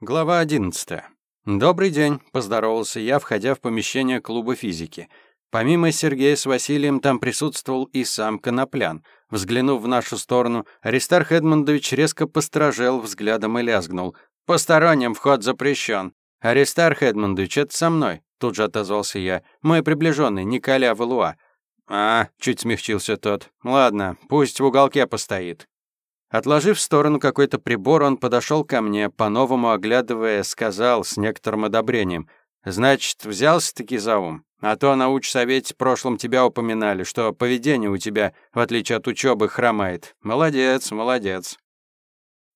Глава 11. «Добрый день», — поздоровался я, входя в помещение клуба физики. Помимо Сергея с Василием там присутствовал и сам Коноплян. Взглянув в нашу сторону, Аристарх Эдмондович резко постражел взглядом и лязгнул. «Посторонним вход запрещен». «Аристарх Эдмондович, это со мной», — тут же отозвался я. «Мой приближенный, Николя Валуа». «А», — чуть смягчился тот. «Ладно, пусть в уголке постоит». Отложив в сторону какой-то прибор, он подошел ко мне, по-новому оглядывая, сказал с некоторым одобрением. «Значит, взялся-таки за ум? А то на учсовете прошлом тебя упоминали, что поведение у тебя, в отличие от учебы, хромает. Молодец, молодец».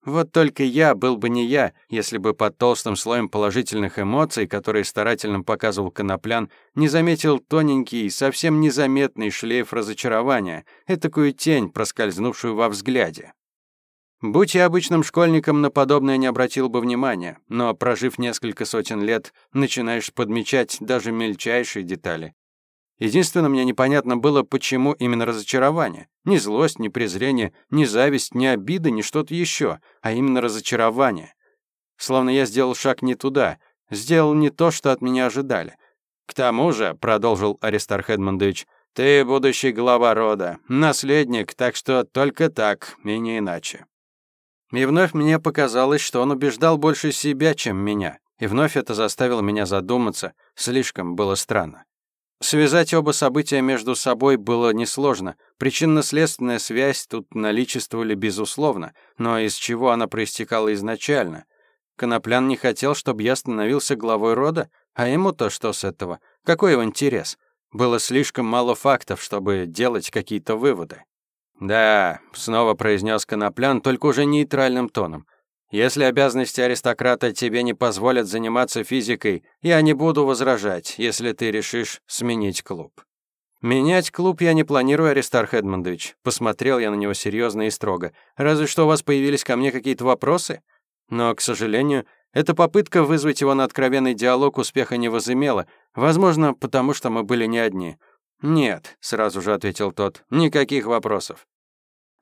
Вот только я был бы не я, если бы под толстым слоем положительных эмоций, которые старательно показывал Коноплян, не заметил тоненький, совсем незаметный шлейф разочарования, этакую тень, проскользнувшую во взгляде. Будь я обычным школьником, на подобное не обратил бы внимания, но, прожив несколько сотен лет, начинаешь подмечать даже мельчайшие детали. Единственное, мне непонятно было, почему именно разочарование. Ни злость, ни презрение, ни зависть, ни обида, ни что-то еще, а именно разочарование. Словно я сделал шаг не туда, сделал не то, что от меня ожидали. «К тому же», — продолжил Аристарх Эдмондович, «ты будущий глава рода, наследник, так что только так и не иначе». И вновь мне показалось, что он убеждал больше себя, чем меня. И вновь это заставило меня задуматься. Слишком было странно. Связать оба события между собой было несложно. Причинно-следственная связь тут наличествовали безусловно, но из чего она проистекала изначально? Коноплян не хотел, чтобы я становился главой рода, а ему-то что с этого? Какой его интерес? Было слишком мало фактов, чтобы делать какие-то выводы. «Да», — снова произнес Коноплян, только уже нейтральным тоном. «Если обязанности аристократа тебе не позволят заниматься физикой, я не буду возражать, если ты решишь сменить клуб». «Менять клуб я не планирую, Аристарх Эдмондович», — посмотрел я на него серьезно и строго. «Разве что у вас появились ко мне какие-то вопросы?» Но, к сожалению, эта попытка вызвать его на откровенный диалог успеха не возымела, возможно, потому что мы были не одни. «Нет», — сразу же ответил тот, — «никаких вопросов».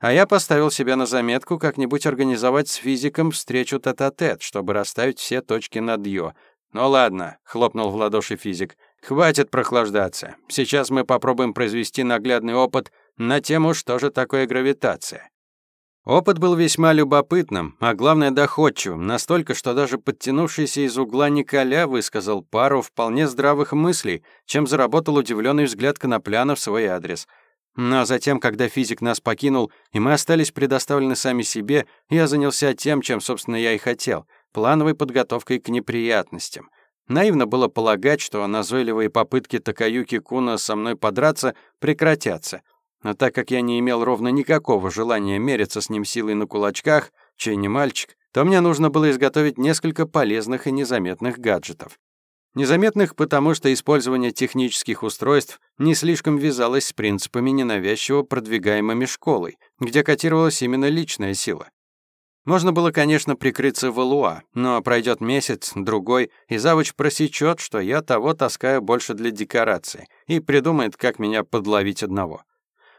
А я поставил себе на заметку как-нибудь организовать с физиком встречу тет-а-тет, чтобы расставить все точки над «ё». «Ну ладно», — хлопнул в ладоши физик, — «хватит прохлаждаться. Сейчас мы попробуем произвести наглядный опыт на тему, что же такое гравитация». Опыт был весьма любопытным, а главное доходчивым, настолько, что даже подтянувшийся из угла Николя высказал пару вполне здравых мыслей, чем заработал удивленный взгляд Конопляна в свой адрес — но затем, когда физик нас покинул, и мы остались предоставлены сами себе, я занялся тем, чем, собственно, я и хотел — плановой подготовкой к неприятностям. Наивно было полагать, что назойливые попытки Такаюки Куна со мной подраться прекратятся. Но так как я не имел ровно никакого желания мериться с ним силой на кулачках, чей не мальчик, то мне нужно было изготовить несколько полезных и незаметных гаджетов. Незаметных, потому что использование технических устройств не слишком вязалось с принципами ненавязчиво продвигаемыми школой, где котировалась именно личная сила. Можно было, конечно, прикрыться валуа, но пройдет месяц, другой, и завуч просечет, что я того таскаю больше для декорации, и придумает, как меня подловить одного.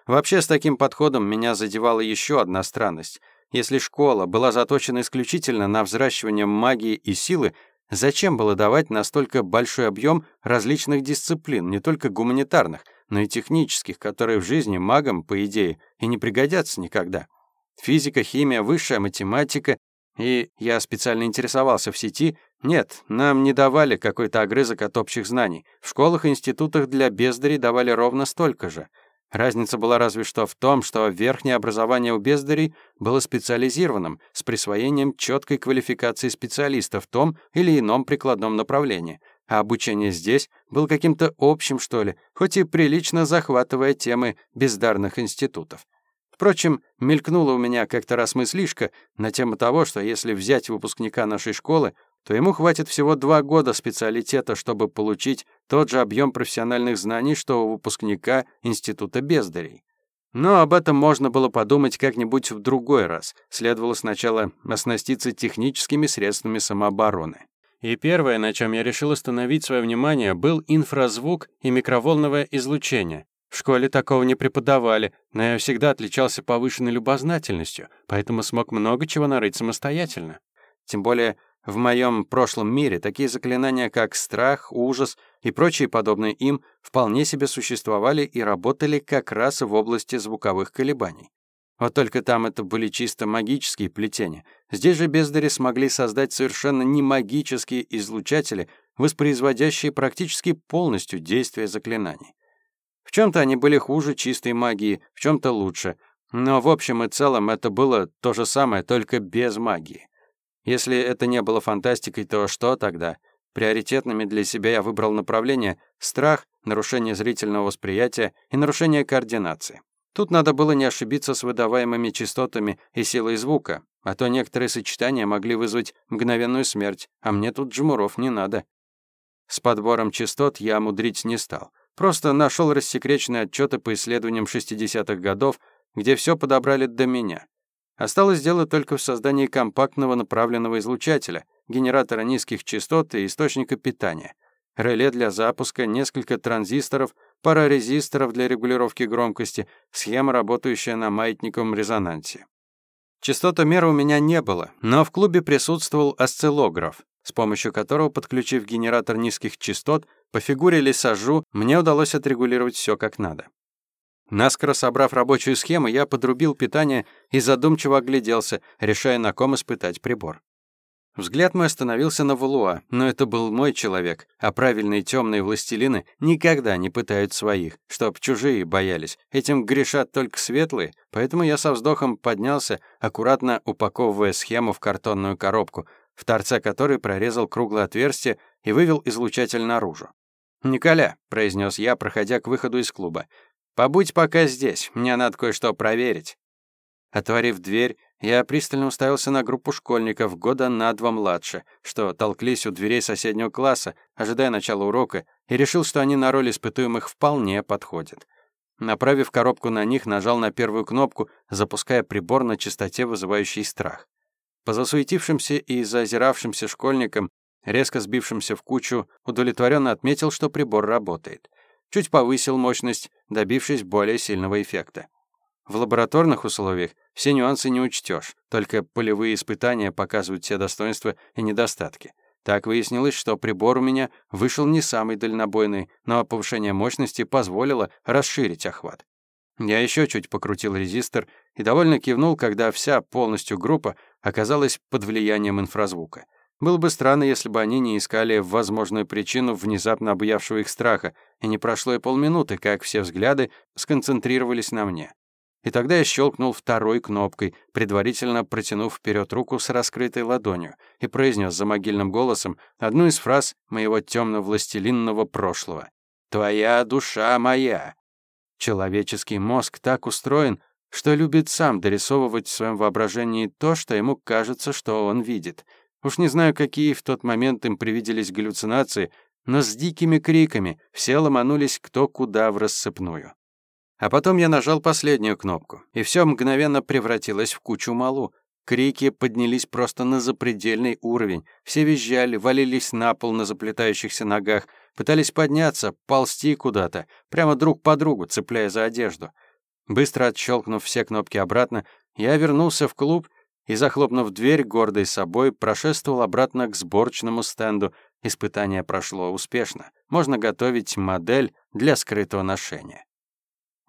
Вообще, с таким подходом меня задевала еще одна странность. Если школа была заточена исключительно на взращивание магии и силы, Зачем было давать настолько большой объем различных дисциплин, не только гуманитарных, но и технических, которые в жизни магам, по идее, и не пригодятся никогда? Физика, химия, высшая математика. И я специально интересовался в сети. Нет, нам не давали какой-то огрызок от общих знаний. В школах и институтах для бездарей давали ровно столько же — Разница была разве что в том, что верхнее образование у бездарей было специализированным, с присвоением четкой квалификации специалиста в том или ином прикладном направлении, а обучение здесь было каким-то общим, что ли, хоть и прилично захватывая темы бездарных институтов. Впрочем, мелькнула у меня как-то раз мыслишка на тему того, что если взять выпускника нашей школы, то ему хватит всего два года специалитета, чтобы получить тот же объем профессиональных знаний, что у выпускника Института бездарей. Но об этом можно было подумать как-нибудь в другой раз. Следовало сначала оснаститься техническими средствами самообороны. И первое, на чем я решил остановить свое внимание, был инфразвук и микроволновое излучение. В школе такого не преподавали, но я всегда отличался повышенной любознательностью, поэтому смог много чего нарыть самостоятельно. Тем более в моем прошлом мире такие заклинания, как страх, ужас и прочие подобные им, вполне себе существовали и работали как раз в области звуковых колебаний. Вот только там это были чисто магические плетения. Здесь же бездари смогли создать совершенно не магические излучатели, воспроизводящие практически полностью действие заклинаний. В чем то они были хуже чистой магии, в чем то лучше, но в общем и целом это было то же самое, только без магии. Если это не было фантастикой, то что тогда? Приоритетными для себя я выбрал направление страх, нарушение зрительного восприятия и нарушение координации. Тут надо было не ошибиться с выдаваемыми частотами и силой звука, а то некоторые сочетания могли вызвать мгновенную смерть, а мне тут жмуров не надо. С подбором частот я мудрить не стал. Просто нашел рассекреченные отчеты по исследованиям 60-х годов, где все подобрали до меня. Осталось дело только в создании компактного направленного излучателя, генератора низких частот и источника питания. Реле для запуска, несколько транзисторов, пара резисторов для регулировки громкости, схема, работающая на маятниковом резонансе. Частотомера у меня не было, но в клубе присутствовал осциллограф, с помощью которого, подключив генератор низких частот, по фигуре лисажу мне удалось отрегулировать все как надо. Наскоро собрав рабочую схему, я подрубил питание и задумчиво огляделся, решая, на ком испытать прибор. Взгляд мой остановился на Валуа, но это был мой человек, а правильные темные властелины никогда не пытают своих, чтоб чужие боялись. Этим грешат только светлые, поэтому я со вздохом поднялся, аккуратно упаковывая схему в картонную коробку, в торце которой прорезал круглое отверстие и вывел излучатель наружу. «Николя», — произнес я, проходя к выходу из клуба, — «побудь пока здесь, мне надо кое-что проверить». Отворив дверь, я пристально уставился на группу школьников года на два младше, что толклись у дверей соседнего класса, ожидая начала урока, и решил, что они на роль испытуемых вполне подходят. Направив коробку на них, нажал на первую кнопку, запуская прибор на частоте, вызывающий страх. По засуетившимся и зазиравшимся школьникам, резко сбившимся в кучу, удовлетворенно отметил, что прибор работает. Чуть повысил мощность, добившись более сильного эффекта. В лабораторных условиях все нюансы не учтешь, только полевые испытания показывают все достоинства и недостатки. Так выяснилось, что прибор у меня вышел не самый дальнобойный, но повышение мощности позволило расширить охват. Я еще чуть покрутил резистор и довольно кивнул, когда вся полностью группа оказалась под влиянием инфразвука. Было бы странно, если бы они не искали возможную причину внезапно обуявшего их страха, и не прошло и полминуты, как все взгляды сконцентрировались на мне. И тогда я щелкнул второй кнопкой, предварительно протянув вперед руку с раскрытой ладонью, и произнес за могильным голосом одну из фраз моего темно-властелинного прошлого. «Твоя душа моя». Человеческий мозг так устроен, что любит сам дорисовывать в своем воображении то, что ему кажется, что он видит. Уж не знаю, какие в тот момент им привиделись галлюцинации, но с дикими криками все ломанулись кто куда в рассыпную. А потом я нажал последнюю кнопку, и все мгновенно превратилось в кучу малу. Крики поднялись просто на запредельный уровень. Все визжали, валились на пол на заплетающихся ногах, пытались подняться, ползти куда-то, прямо друг по другу, цепляя за одежду. Быстро отщелкнув все кнопки обратно, я вернулся в клуб и, захлопнув дверь, гордой собой, прошествовал обратно к сборочному стенду. Испытание прошло успешно. Можно готовить модель для скрытого ношения.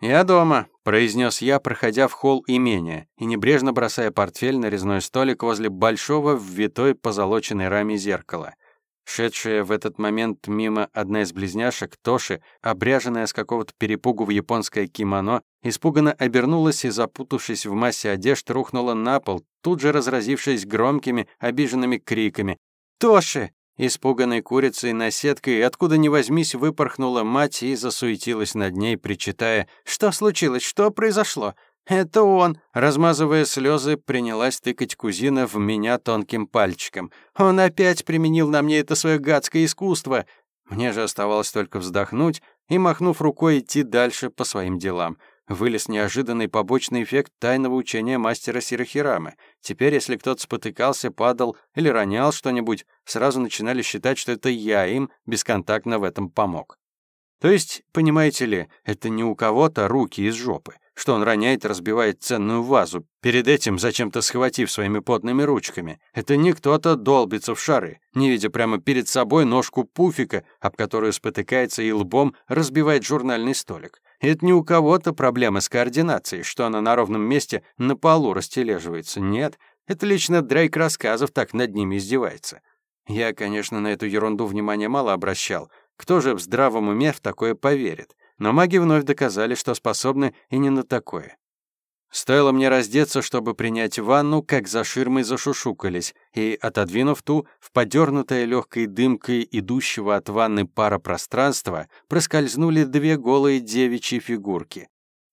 «Я дома», — произнес я, проходя в холл имения и небрежно бросая портфель на резной столик возле большого в витой позолоченной раме зеркала. Шедшая в этот момент мимо одна из близняшек, Тоши, обряженная с какого-то перепугу в японское кимоно, испуганно обернулась и, запутавшись в массе одежд, рухнула на пол, тут же разразившись громкими, обиженными криками. «Тоши! Испуганной курицей на сеткой, откуда ни возьмись, выпорхнула мать и засуетилась над ней, причитая «Что случилось? Что произошло?» «Это он!» Размазывая слезы, принялась тыкать кузина в меня тонким пальчиком. «Он опять применил на мне это свое гадское искусство!» Мне же оставалось только вздохнуть и, махнув рукой, идти дальше по своим делам — вылез неожиданный побочный эффект тайного учения мастера Сирахирамы. Теперь, если кто-то спотыкался, падал или ронял что-нибудь, сразу начинали считать, что это я им бесконтактно в этом помог. То есть, понимаете ли, это не у кого-то руки из жопы. Что он роняет и разбивает ценную вазу, перед этим зачем-то схватив своими потными ручками. Это не кто-то долбится в шары, не видя прямо перед собой ножку пуфика, об которую спотыкается и лбом разбивает журнальный столик. Это не у кого-то проблемы с координацией, что она на ровном месте на полу растележивается. Нет, это лично Дрейк рассказов так над ними издевается. Я, конечно, на эту ерунду внимания мало обращал. Кто же в здравом уме в такое поверит? Но маги вновь доказали, что способны и не на такое. Стоило мне раздеться, чтобы принять ванну, как за ширмой зашушукались, и, отодвинув ту, в подернутое легкой дымкой идущего от ванны пара пространства, проскользнули две голые девичьи фигурки.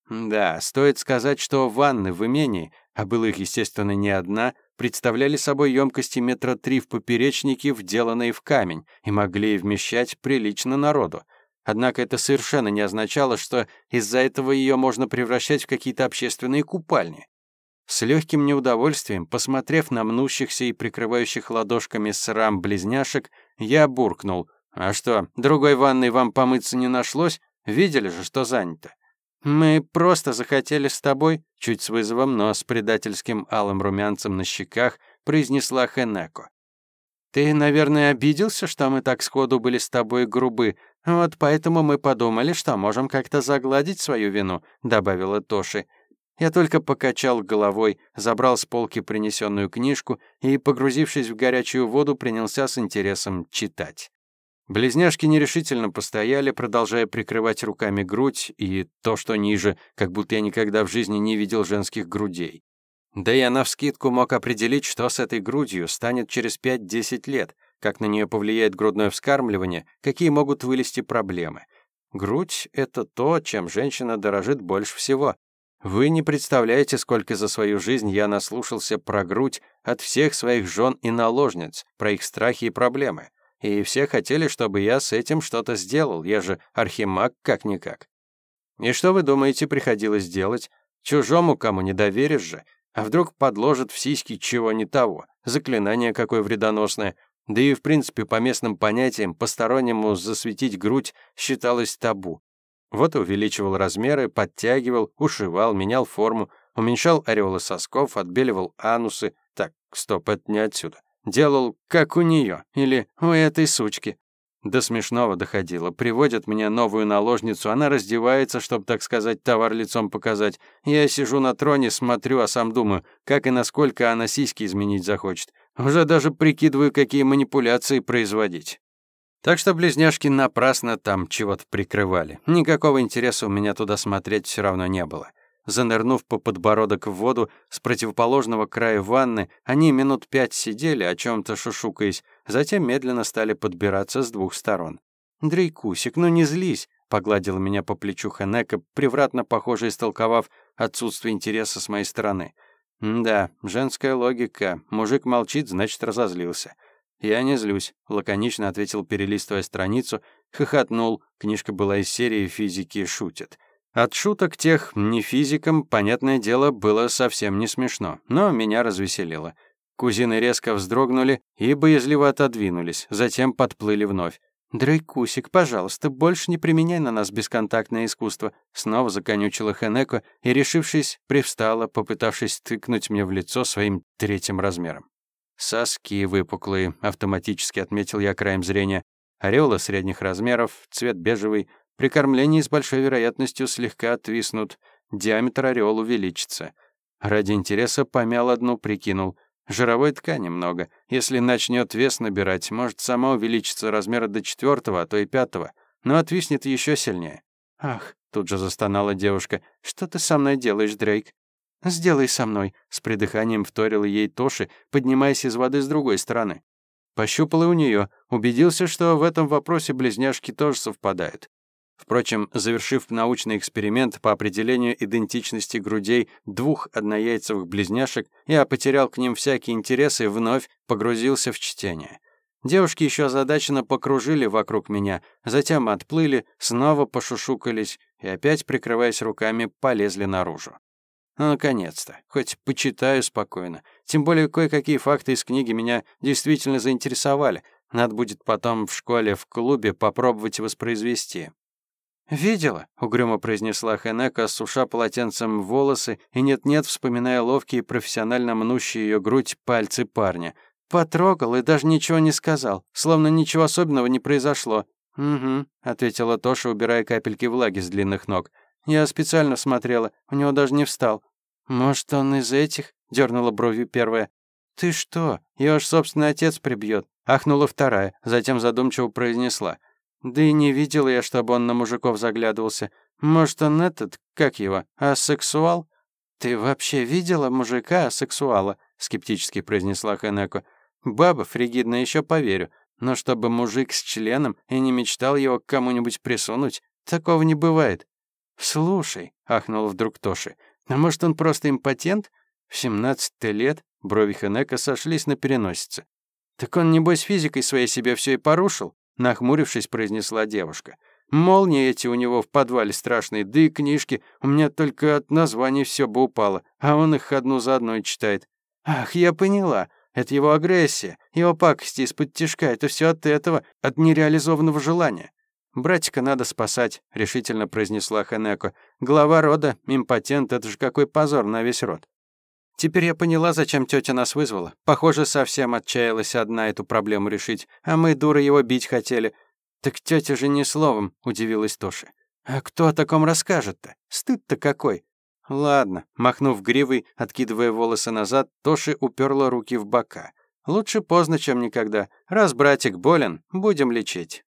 Да, стоит сказать, что ванны в имении, а было их, естественно, не одна, представляли собой емкости метра три в поперечнике, вделанные в камень, и могли вмещать прилично народу. Однако это совершенно не означало, что из-за этого ее можно превращать в какие-то общественные купальни. С легким неудовольствием, посмотрев на мнущихся и прикрывающих ладошками срам близняшек, я буркнул. «А что, другой ванной вам помыться не нашлось? Видели же, что занято?» «Мы просто захотели с тобой», — чуть с вызовом, но с предательским алым румянцем на щеках произнесла Хенеко. «Ты, наверное, обиделся, что мы так сходу были с тобой грубы. Вот поэтому мы подумали, что можем как-то загладить свою вину», — добавила Тоши. Я только покачал головой, забрал с полки принесенную книжку и, погрузившись в горячую воду, принялся с интересом читать. Близняшки нерешительно постояли, продолжая прикрывать руками грудь и то, что ниже, как будто я никогда в жизни не видел женских грудей. Да я навскидку мог определить, что с этой грудью станет через 5-10 лет, как на нее повлияет грудное вскармливание, какие могут вылезти проблемы. Грудь — это то, чем женщина дорожит больше всего. Вы не представляете, сколько за свою жизнь я наслушался про грудь от всех своих жен и наложниц, про их страхи и проблемы и все хотели, чтобы я с этим что-то сделал, я же архимаг как-никак. И что вы думаете, приходилось делать? Чужому кому не доверишь же, а вдруг подложат в сиськи чего не того, заклинание какое вредоносное, да и в принципе по местным понятиям постороннему засветить грудь считалось табу. Вот увеличивал размеры, подтягивал, ушивал, менял форму, уменьшал ореолы сосков, отбеливал анусы. Так, стоп, это не отсюда. Делал, как у нее, или у этой сучки. До смешного доходило. Приводят мне новую наложницу, она раздевается, чтобы, так сказать, товар лицом показать. Я сижу на троне, смотрю, а сам думаю, как и насколько она сиськи изменить захочет. Уже даже прикидываю, какие манипуляции производить. Так что близняшки напрасно там чего-то прикрывали. Никакого интереса у меня туда смотреть все равно не было. Занырнув по подбородок в воду с противоположного края ванны, они минут пять сидели, о чем то шушукаясь, затем медленно стали подбираться с двух сторон. «Дрейкусик, ну не злись!» — погладила меня по плечу Ханека, превратно похоже истолковав отсутствие интереса с моей стороны. «Да, женская логика. Мужик молчит, значит, разозлился». «Я не злюсь», — лаконично ответил, перелистывая страницу, хохотнул. Книжка была из серии «Физики шутят». От шуток тех не физикам, понятное дело, было совсем не смешно, но меня развеселило. Кузины резко вздрогнули и боязливо отодвинулись, затем подплыли вновь. «Дрейкусик, пожалуйста, больше не применяй на нас бесконтактное искусство», снова законючила Хенеко и, решившись, привстала, попытавшись тыкнуть мне в лицо своим третьим размером. «Соски выпуклые», — автоматически отметил я краем зрения. Ореола средних размеров, цвет бежевый — при кормлении с большой вероятностью слегка отвиснут, диаметр ореол увеличится. Ради интереса помял одну, прикинул. Жировой ткани много. Если начнет вес набирать, может сама увеличиться размера до четвертого, а то и пятого, но отвиснет еще сильнее. «Ах», — тут же застонала девушка, — «что ты со мной делаешь, Дрейк?» «Сделай со мной», — с придыханием вторила ей Тоши, поднимаясь из воды с другой стороны. Пощупал у нее, убедился, что в этом вопросе близняшки тоже совпадают. Впрочем, завершив научный эксперимент по определению идентичности грудей двух однояйцевых близняшек, я потерял к ним всякий интерес и вновь погрузился в чтение. Девушки еще озадаченно покружили вокруг меня, затем отплыли, снова пошушукались и опять, прикрываясь руками, полезли наружу. Ну, наконец-то, хоть почитаю спокойно. Тем более кое-какие факты из книги меня действительно заинтересовали. Надо будет потом в школе, в клубе попробовать воспроизвести. «Видела?» — угрюмо произнесла Хенека, суша полотенцем волосы и нет-нет, вспоминая ловкие, профессионально мнущие ее грудь пальцы парня. Потрогал и даже ничего не сказал, словно ничего особенного не произошло. «Угу», — ответила Тоша, убирая капельки влаги с длинных ног. «Я специально смотрела, у него даже не встал». «Может, он из этих?» — дернула бровью первая. «Ты что? Его ж собственный отец прибьет», — ахнула вторая, затем задумчиво произнесла. «Да и не видела я, чтобы он на мужиков заглядывался. Может, он этот, как его, асексуал?» «Ты вообще видела мужика асексуала?» — скептически произнесла Ханеко. «Баба фригидная, еще поверю. Но чтобы мужик с членом и не мечтал его к кому-нибудь присунуть, такого не бывает». «Слушай», — ахнул вдруг Тоши, «а может, он просто импотент? В 17 лет брови Ханека сошлись на переносице. «Так он, небось, физикой своей себе все и порушил?» Нахмурившись, произнесла девушка. «Молнии эти у него в подвале страшные, да и книжки. У меня только от названий все бы упало, а он их одну за одной читает». «Ах, я поняла. Это его агрессия, его пакости из-под тишка. Это все от этого, от нереализованного желания». «Братика надо спасать», — решительно произнесла Ханеко. «Глава рода, импотент, это же какой позор на весь род». Теперь я поняла, зачем тетя нас вызвала. Похоже, совсем отчаялась одна эту проблему решить, а мы, дуры, его бить хотели. Так тетя же ни словом, удивилась Тоша. А кто о таком расскажет-то? Стыд-то какой. Ладно, махнув гривой, откидывая волосы назад, Тоши уперла руки в бока. Лучше поздно, чем никогда. Раз братик болен, будем лечить.